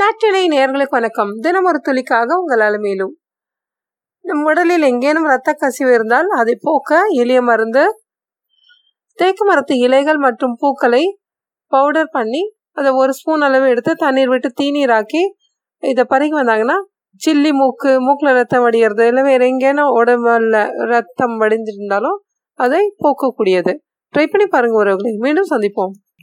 நாட்டினை நேர்களுக்கு வணக்கம். தினம் ஒரு துளிக்காக உங்கள் அலமையிலும் நம் உடலில் எங்கேனும் இரத்த கசிவு இருந்தால் அதை போக்க எளிய மருந்து தேக்கு மரத்து இலைகள் மற்றும் பூக்களை பவுடர் பண்ணி அதை ஒரு ஸ்பூன் அளவு எடுத்து தண்ணீர் விட்டு தீநீராக்கி இதை பருகி வந்தாங்கன்னா சில்லி மூக்கு மூக்கில் ரத்தம் வடிகிறது இல்லை வேறு எங்கேனும் உடம்புல ரத்தம் வடிஞ்சிருந்தாலும் அதை போக்கக்கூடியது. ட்ரை பண்ணி பாருங்கள் உறவுகளை. மீண்டும் சந்திப்போம்.